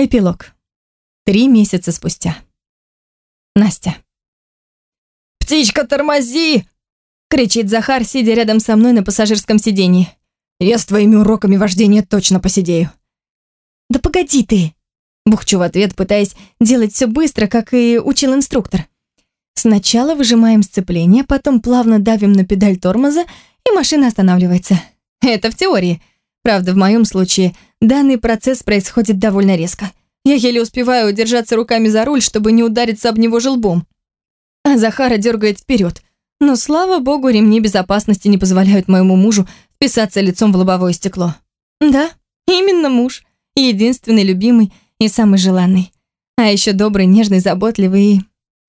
Эпилог. Три месяца спустя. Настя. «Птичка, тормози!» — кричит Захар, сидя рядом со мной на пассажирском сиденье. «Я с твоими уроками вождения точно посидею». «Да погоди ты!» — бухчу в ответ, пытаясь делать все быстро, как и учил инструктор. Сначала выжимаем сцепление, потом плавно давим на педаль тормоза, и машина останавливается. Это в теории. Правда, в моем случае данный процесс происходит довольно резко. Я еле успеваю удержаться руками за руль, чтобы не удариться об него желбом. А Захара дергает вперед. Но, слава богу, ремни безопасности не позволяют моему мужу вписаться лицом в лобовое стекло. Да, именно муж. Единственный, любимый и самый желанный. А еще добрый, нежный, заботливый и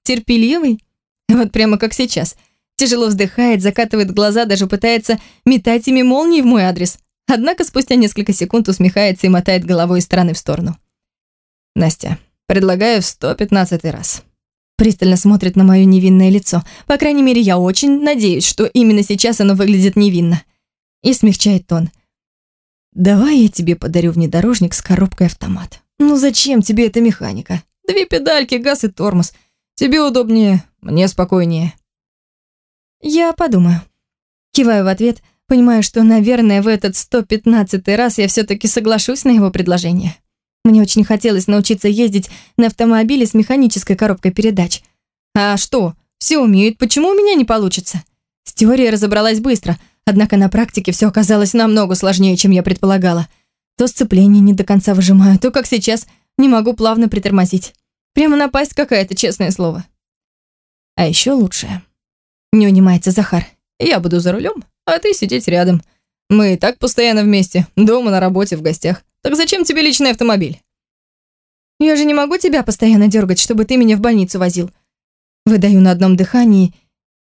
терпеливый. Вот прямо как сейчас. Тяжело вздыхает, закатывает глаза, даже пытается метать ими молнии в мой адрес. Однако спустя несколько секунд усмехается и мотает головой из стороны в сторону. Настя, предлагаю в 115 раз. Пристально смотрит на мое невинное лицо. По крайней мере, я очень надеюсь, что именно сейчас оно выглядит невинно. И смягчает тон. Давай я тебе подарю внедорожник с коробкой автомат. Ну зачем тебе эта механика? Две педальки, газ и тормоз. Тебе удобнее, мне спокойнее. Я подумаю. Киваю в ответ, понимаю, что, наверное, в этот 115 раз я все-таки соглашусь на его предложение. Мне очень хотелось научиться ездить на автомобиле с механической коробкой передач. А что, все умеют, почему у меня не получится? С теорией разобралась быстро, однако на практике все оказалось намного сложнее, чем я предполагала. То сцепление не до конца выжимаю, то, как сейчас, не могу плавно притормозить. Прямо напасть какая-то, честное слово. А еще лучше. Не унимается Захар. Я буду за рулем, а ты сидеть рядом. Мы и так постоянно вместе, дома, на работе, в гостях. Так зачем тебе личный автомобиль? Я же не могу тебя постоянно дергать, чтобы ты меня в больницу возил. Выдаю на одном дыхании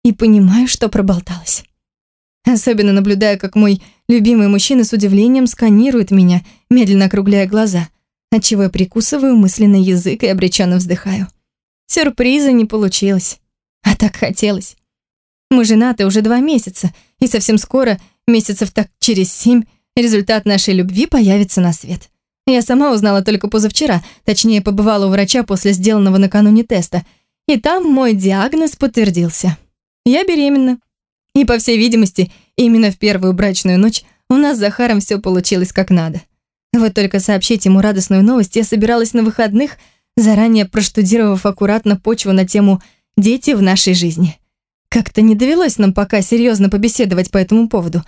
и понимаю, что проболталась. Особенно наблюдая, как мой любимый мужчина с удивлением сканирует меня, медленно округляя глаза отчего я прикусываю мысленный язык и обреченно вздыхаю. Сюрприза не получилось. А так хотелось. Мы женаты уже два месяца, и совсем скоро, месяцев так через семь, результат нашей любви появится на свет. Я сама узнала только позавчера, точнее, побывала у врача после сделанного накануне теста, и там мой диагноз подтвердился. Я беременна. И, по всей видимости, именно в первую брачную ночь у нас с Захаром все получилось как надо. Вот только сообщить ему радостную новость я собиралась на выходных, заранее проштудировав аккуратно почву на тему «Дети в нашей жизни». Как-то не довелось нам пока серьезно побеседовать по этому поводу,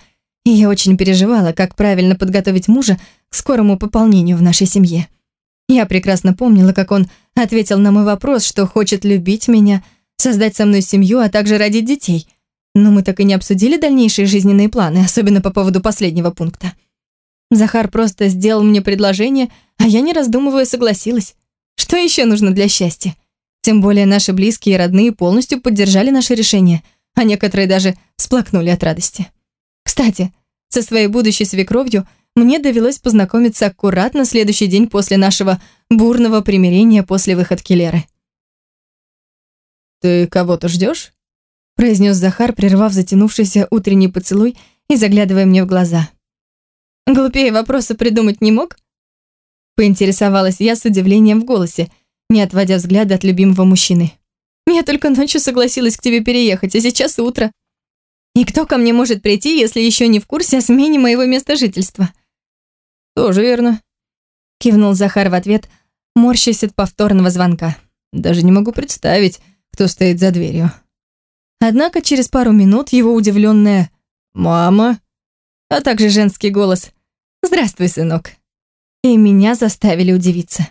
и я очень переживала, как правильно подготовить мужа к скорому пополнению в нашей семье. Я прекрасно помнила, как он ответил на мой вопрос, что хочет любить меня, создать со мной семью, а также родить детей. Но мы так и не обсудили дальнейшие жизненные планы, особенно по поводу последнего пункта. Захар просто сделал мне предложение, а я, не раздумывая, согласилась. Что еще нужно для счастья? Тем более наши близкие и родные полностью поддержали наше решение, а некоторые даже сплакнули от радости. Кстати, со своей будущей свекровью мне довелось познакомиться аккуратно следующий день после нашего бурного примирения после выходки Леры. «Ты кого-то ждешь? произнес Захар, прервав затянувшийся утренний поцелуй и заглядывая мне в глаза. Глупее вопроса придумать не мог? Поинтересовалась я с удивлением в голосе, не отводя взгляда от любимого мужчины. Я только ночью согласилась к тебе переехать, а сейчас утро. И кто ко мне может прийти, если еще не в курсе о смене моего места жительства? Тоже верно. Кивнул Захар в ответ, морщась от повторного звонка. Даже не могу представить, кто стоит за дверью. Однако через пару минут его удивленная «Мама», а также женский голос «Здравствуй, сынок». И меня заставили удивиться.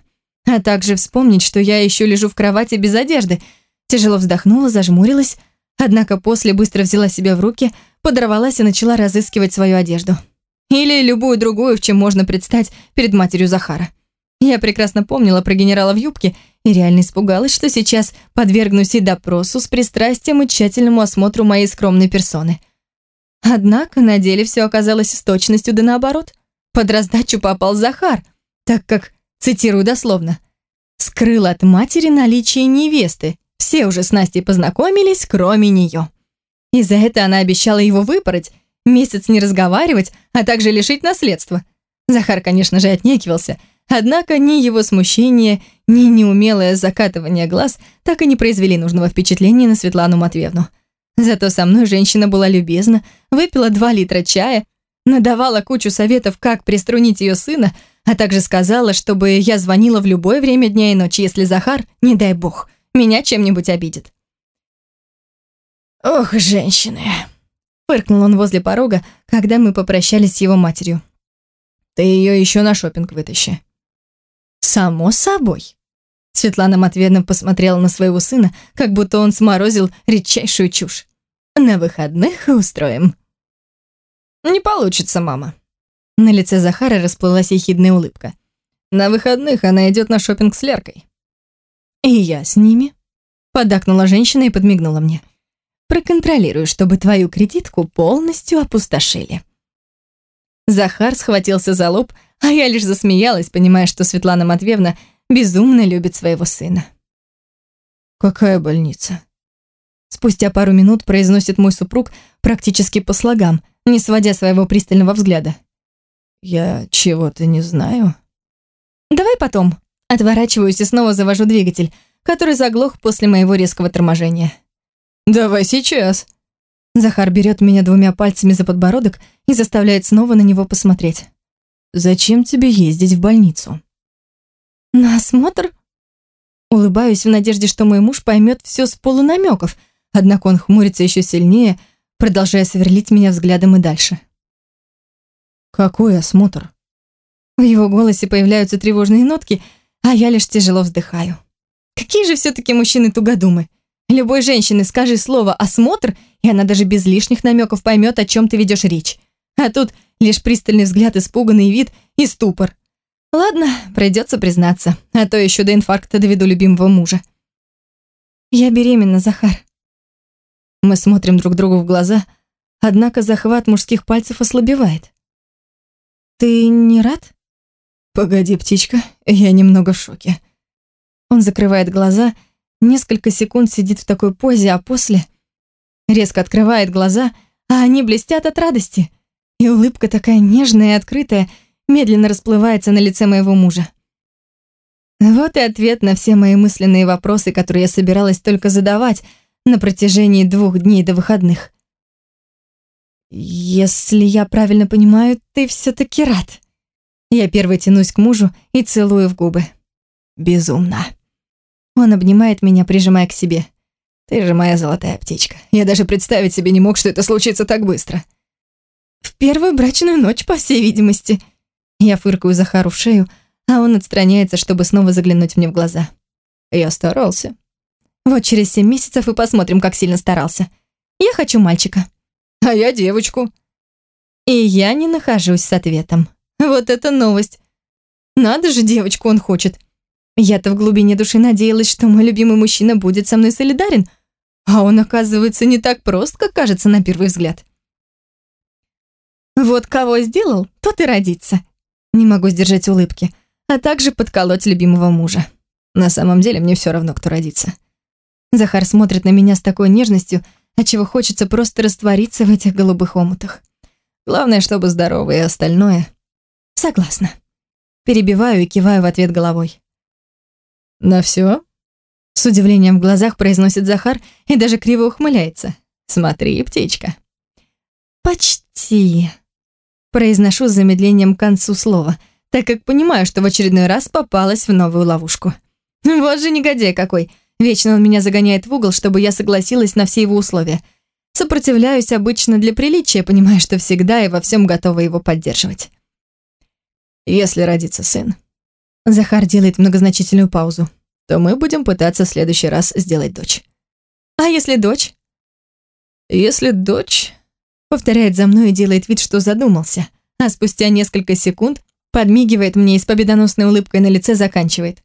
А также вспомнить, что я еще лежу в кровати без одежды. Тяжело вздохнула, зажмурилась, однако после быстро взяла себя в руки, подорвалась и начала разыскивать свою одежду. Или любую другую, в чем можно предстать перед матерью Захара. Я прекрасно помнила про генерала в юбке и реально испугалась, что сейчас подвергнусь и допросу с пристрастием и тщательному осмотру моей скромной персоны. Однако на деле все оказалось с точностью да наоборот. Под раздачу попал Захар, так как, цитирую дословно, «скрыл от матери наличие невесты. Все уже с Настей познакомились, кроме нее». И за это она обещала его выпороть, месяц не разговаривать, а также лишить наследства. Захар, конечно же, отнекивался, Однако ни его смущение, ни неумелое закатывание глаз так и не произвели нужного впечатления на Светлану Матвеевну. Зато со мной женщина была любезна, выпила два литра чая, надавала кучу советов, как приструнить ее сына, а также сказала, чтобы я звонила в любое время дня и ночи, если Захар, не дай бог, меня чем-нибудь обидит. «Ох, женщины!» — фыркнул он возле порога, когда мы попрощались с его матерью. «Ты ее еще на шопинг вытащи». «Само собой». Светлана Матвеевна посмотрела на своего сына, как будто он сморозил редчайшую чушь. «На выходных устроим». «Не получится, мама». На лице Захара расплылась ехидная улыбка. «На выходных она идет на шопинг с Леркой». «И я с ними?» Подакнула женщина и подмигнула мне. «Проконтролирую, чтобы твою кредитку полностью опустошили». Захар схватился за лоб, а я лишь засмеялась, понимая, что Светлана Матвеевна безумно любит своего сына. «Какая больница?» Спустя пару минут произносит мой супруг практически по слогам, не сводя своего пристального взгляда. «Я чего-то не знаю». «Давай потом». Отворачиваюсь и снова завожу двигатель, который заглох после моего резкого торможения. «Давай сейчас». Захар берет меня двумя пальцами за подбородок и заставляет снова на него посмотреть. «Зачем тебе ездить в больницу?» «На осмотр?» Улыбаюсь в надежде, что мой муж поймет все с полунамеков, однако он хмурится еще сильнее, продолжая сверлить меня взглядом и дальше. «Какой осмотр?» В его голосе появляются тревожные нотки, а я лишь тяжело вздыхаю. Какие же все-таки мужчины тугодумы. Любой женщине скажи слово «осмотр», и она даже без лишних намеков поймет, о чем ты ведешь речь. А тут лишь пристальный взгляд, испуганный вид и ступор. Ладно, придется признаться, а то еще до инфаркта доведу любимого мужа. Я беременна, Захар. Мы смотрим друг другу в глаза, однако захват мужских пальцев ослабевает. Ты не рад? Погоди, птичка, я немного в шоке. Он закрывает глаза, несколько секунд сидит в такой позе, а после резко открывает глаза, а они блестят от радости. И улыбка такая нежная и открытая медленно расплывается на лице моего мужа. Вот и ответ на все мои мысленные вопросы, которые я собиралась только задавать на протяжении двух дней до выходных. Если я правильно понимаю, ты все-таки рад. Я первой тянусь к мужу и целую в губы. Безумно. Он обнимает меня, прижимая к себе. Ты же моя золотая птичка. Я даже представить себе не мог, что это случится так быстро. В первую брачную ночь, по всей видимости. Я фыркаю Захару в шею, а он отстраняется, чтобы снова заглянуть мне в глаза. Я старался. Вот через семь месяцев и посмотрим, как сильно старался. Я хочу мальчика. А я девочку. И я не нахожусь с ответом. Вот это новость. Надо же, девочку он хочет. Я-то в глубине души надеялась, что мой любимый мужчина будет со мной солидарен, а он, оказывается, не так прост, как кажется на первый взгляд. Вот кого сделал, тот и родится. Не могу сдержать улыбки, а также подколоть любимого мужа. На самом деле мне все равно, кто родится. Захар смотрит на меня с такой нежностью, отчего хочется просто раствориться в этих голубых омутах. Главное, чтобы здоровый, и остальное... Согласна. Перебиваю и киваю в ответ головой. «На все? С удивлением в глазах произносит Захар и даже криво ухмыляется. «Смотри, птичка». «Почти», — произношу с замедлением к концу слова, так как понимаю, что в очередной раз попалась в новую ловушку. Вот же негодяй какой. Вечно он меня загоняет в угол, чтобы я согласилась на все его условия. Сопротивляюсь обычно для приличия, понимая, что всегда и во всем готова его поддерживать. Если родится сын, Захар делает многозначительную паузу. То мы будем пытаться в следующий раз сделать дочь. А если дочь? Если дочь... Повторяет за мной и делает вид, что задумался. А спустя несколько секунд подмигивает мне и с победоносной улыбкой на лице заканчивает.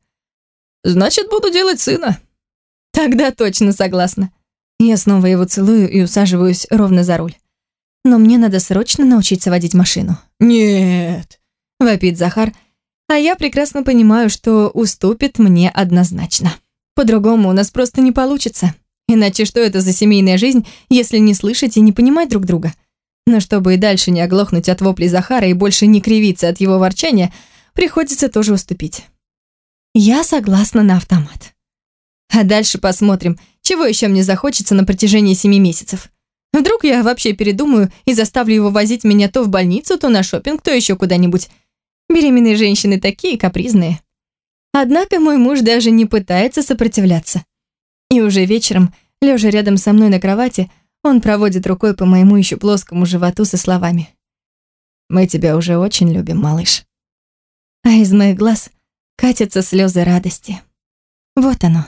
Значит, буду делать сына. Тогда точно согласна. Я снова его целую и усаживаюсь ровно за руль. Но мне надо срочно научиться водить машину. Нет, вопит Захар, а я прекрасно понимаю, что уступит мне однозначно. По-другому у нас просто не получится. Иначе что это за семейная жизнь, если не слышать и не понимать друг друга? Но чтобы и дальше не оглохнуть от воплей Захара и больше не кривиться от его ворчания, приходится тоже уступить. Я согласна на автомат. А дальше посмотрим, чего еще мне захочется на протяжении семи месяцев. Вдруг я вообще передумаю и заставлю его возить меня то в больницу, то на шопинг, то еще куда-нибудь. Беременные женщины такие капризные. Однако мой муж даже не пытается сопротивляться. И уже вечером, лежа рядом со мной на кровати, он проводит рукой по моему еще плоскому животу со словами. «Мы тебя уже очень любим, малыш». А из моих глаз катятся слезы радости. Вот оно,